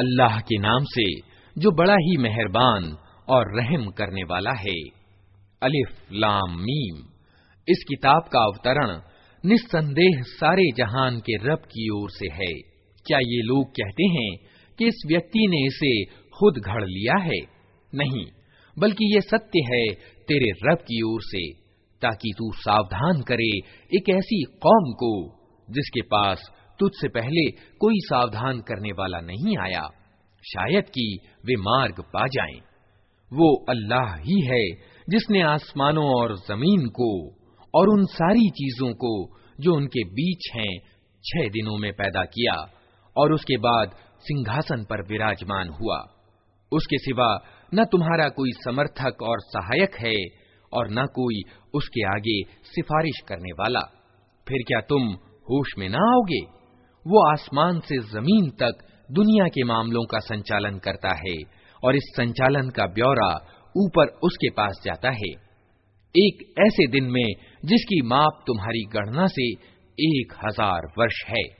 अल्लाह के नाम से, जो बड़ा ही मेहरबान और रहम करने वाला है। अलिफ लाम मीम। इस किताब का अवतरण निस्संदेह सारे जहान के रब की ओर से है। क्या ये लोग कहते हैं कि इस व्यक्ति ने इसे खुद घड़ लिया है? नहीं, बल्कि ये सत्य है तेरे रब की ओर से, ताकि तू सावधान करे एक ऐसी कौम को, जिसके पास तुझसे पहले कोई सावधान करने वाला नहीं आया। शायद कि वे मार्ग पा जाएँ। वो अल्लाह ही है जिसने आसमानों और ज़मीन को और उन सारी चीज़ों को जो उनके बीच हैं, छह दिनों में पैदा किया और उसके बाद सिंहासन पर विराजमान हुआ। उसके सिवा न तुम्हारा कोई समर्थक और सहायक है और न कोई उसके आगे सिफारिश करने वाला। फिर क्या तुम होश में ना आओगे? वो आसमान से ज़मीन तक दुनिया के मामलों का संचालन करता है और इस संचालन का ब्यौरा ऊपर उसके पास जाता है। एक ऐसे दिन में जिसकी माप तुम्हारी गणना से एक हज़ार वर्ष है।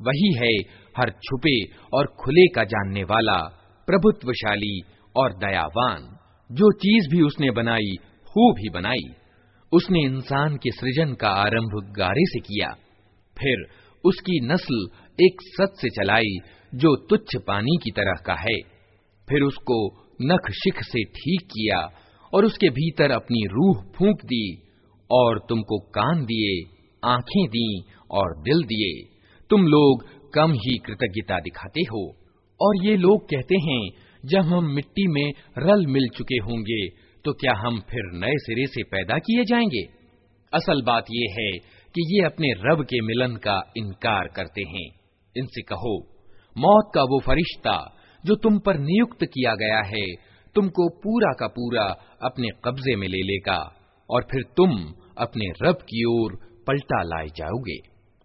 वही है हर छुपे और खुले का जानने वाला प्रभुत्वशाली और दयावान जो चीज भी उसने बनाई खूब ही बनाई उसने इंसान के सृजन का आरंभ गारे से किया फिर उसकी नस्ल एक सत से चलाई जो तुच्छ पानी की तरह का है। फिर उसको नख शिख से ठीक किया और उसके भीतर अपनी रूह फूंक दी और तुमको कान दिए, आँखें दी और दिल दिए। तुम लोग कम ही कृतज्ञता दिखाते हो। और ये लोग कहते हैं, जब हम मिट्टी में रल मिल चुके होंगे तो क्या हम फिर नए सिरे से पैदा किए जाएँगे? असल बात यह है कि ये अपने रब के मिलन का इनकार करते हैं। इनसे कहो मौत का वो फरिश्ता जो तुम पर नियुक्त किया गया है तुमको पूरा का पूरा अपने कब्जे में ले लेगा और फिर तुम अपने रब की ओर पलटा लाए जाओगे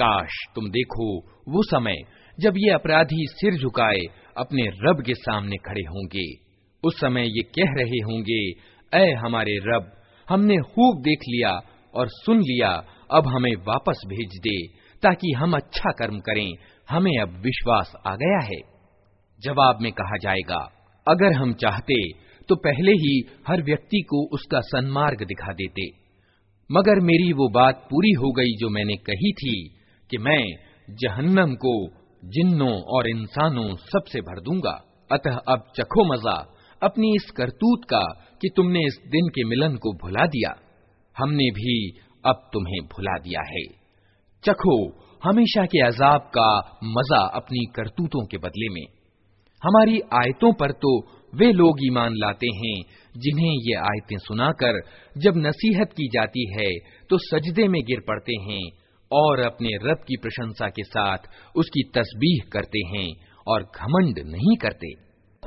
काश तुम देखो वो समय जब ये अपराधी सिर झुकाए अपने रब के सामने खड़े होंगे उस समय ये कह रहे होंगे ऐ हमारे रब हमने खूब देख लिया और सुन लिया, अब हमें वापस भेज दे, ताकि हम अच्छा कर्म करें। हमें अब विश्वास आ गया है। जवाब में कहा जाएगा, अगर हम चाहते तो पहले ही हर व्यक्ति को उसका सन्मार्ग दिखा देते। मगर मेरी वो बात पूरी हो गई जो मैंने कही थी, कि मैं जहन्नम को जिन्नों और इंसानों सबसे भर दूँगा। अतः अब चखो मज़ा अपनी इस करतूत का कि तुमने इस दिन के मिलन को भुला दिया। हमने भी अब तुम्हें भुला दिया है। चखो, हमेशा के अजाब का मज़ा अपनी करतूतों के बदले में। हमारी आयतों पर तो वे लोग ईमान लाते हैं, जिन्हें ये आयतें सुनाकर जब नसीहत की जाती है तो सजदे में गिर पड़ते हैं और अपने रब की प्रशंसा के साथ उसकी तस्बीह करते हैं और घमंड नहीं करते।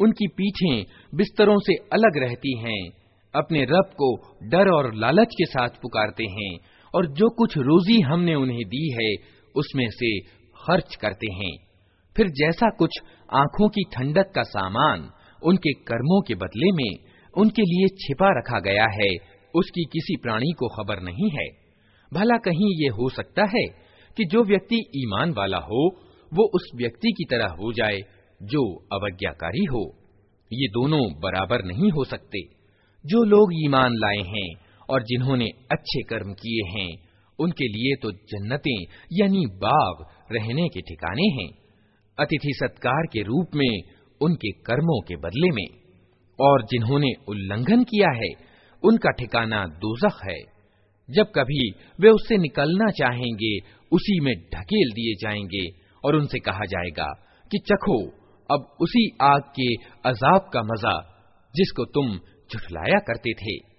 उनकी पीठें बिस्तरों से अलग रहती हैं अपने रब को डर और लालच के साथ पुकारते हैं और जो कुछ रोजी हमने उन्हें दी है उसमें से खर्च करते हैं फिर जैसा कुछ आंखों की ठंडक का सामान उनके कर्मों के बदले में उनके लिए छिपा रखा गया है उसकी किसी प्राणी को खबर नहीं है भला कहीं ये हो सकता है कि जो व्यक्ति ईमान वाला हो, वो उस व्यक्ति की तरह हो जाए, जो अवज्ञाकारी हो। ये दोनों बराबर नहीं हो सकते। जो लोग ईमान लाए हैं और जिन्होंने अच्छे कर्म किए हैं, उनके लिए तो जन्नतें, यानी बाग, रहने के ठिकाने हैं। अतिथि सत्कार के रूप में, उनके कर्मों के बदले में। और जिन्होंने उल्लंघन किया है, उनका ठिकाना दोजख है। जब कभी वे उससे निकलना चाहेंगे, उसी में ढकेल दिए जाएँगे और उनसे कहा जाएगा कि, चखो, अब उसी आग के अजाब का मज़ा जिसको तुम झुठलाया करते थे।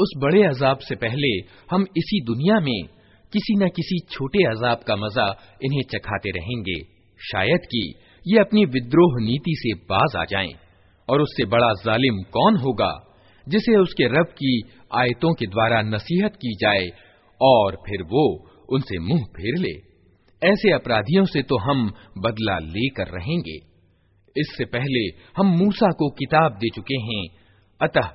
उस बड़े अजाब से पहले हम इसी दुनिया में किसी न किसी छोटे अजाब का मजा इन्हें चखाते रहेंगे शायद कि ये अपनी विद्रोह नीति से बाज आ जाएं और उससे बड़ा जालिम कौन होगा जिसे उसके रब की आयतों के द्वारा नसीहत की जाए और फिर वो उनसे मुंह फेर ले ऐसे अपराधियों से तो हम बदला लेकर रहेंगे। इससे पहले हम मूसा को किताब दे चुके हैं। अतः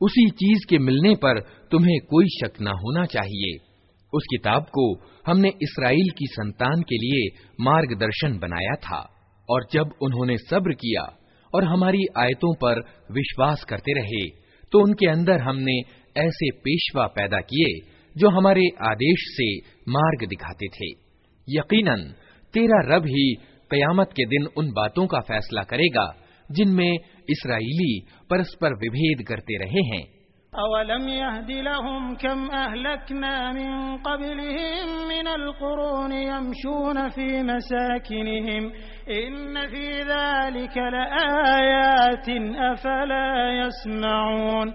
उसी चीज़ के मिलने पर तुम्हें कोई शक न होना चाहिए। उस किताब को हमने इसराइल की संतान के लिए मार्गदर्शन बनाया था और जब उन्होंने सब्र किया और हमारी आयतों पर विश्वास करते रहे तो उनके अंदर हमने ऐसे पेशवा पैदा किए जो हमारे आदेश से मार्ग दिखाते थे। यकीनन, तेरा रब ही कयामत के दिन उन बातों का फैसला करेगा, जिनमें इसराइली परस्पर विभेद करते रहे हैं। अवलम यहदिलहुम कम अहलकना मिन कबलिहिम मिनल कुरून यमशून फ़ी मसाकिनिहिम इन फ़ी ज़ालिक लआयातिन अफला यस्मऊन।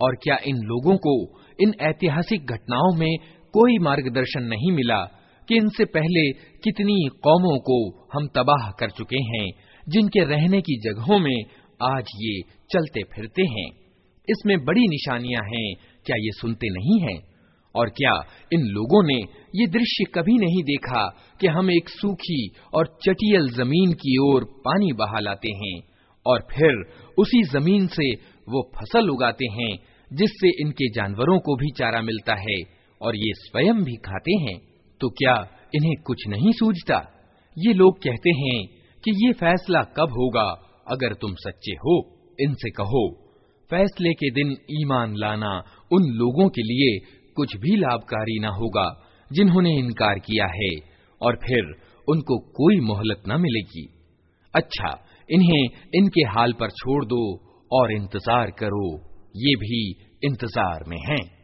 और क्या इन लोगों को इन ऐतिहासिक घटनाओं में कोई मार्गदर्शन नहीं मिला कि इनसे पहले कितनी कौमों को हम तबाह कर चुके हैं जिनके रहने की जगहों में आज ये चलते फिरते हैं इसमें बड़ी निशानियां हैं क्या ये सुनते नहीं हैं और क्या इन लोगों ने ये दृश्य कभी नहीं देखा कि हम एक सूखी और चटियल ज़मीन की ओर पानी बहा लाते हैं और फिर उसी ज़मीन से वो फ़सल उगाते हैं, जिससे इनके जानवरों को भी चारा मिलता है और ये स्वयं भी खाते हैं। तो क्या इन्हें कुछ नहीं सूझता? ये लोग कहते हैं कि ये फैसला कब होगा, अगर तुम सच्चे हो, इनसे कहो। फैसले के दिन ईमान लाना उन लोगों के लिए कुछ भी लाभकारी न होगा, जिन्होंने इनकार किया है, और फिर उनको कोई मोहलत न मिलेगी। अच्छा इन्हें इनके हाल पर छोड़ दो और इंतज़ार करो, ये भी इंतज़ार में हैं।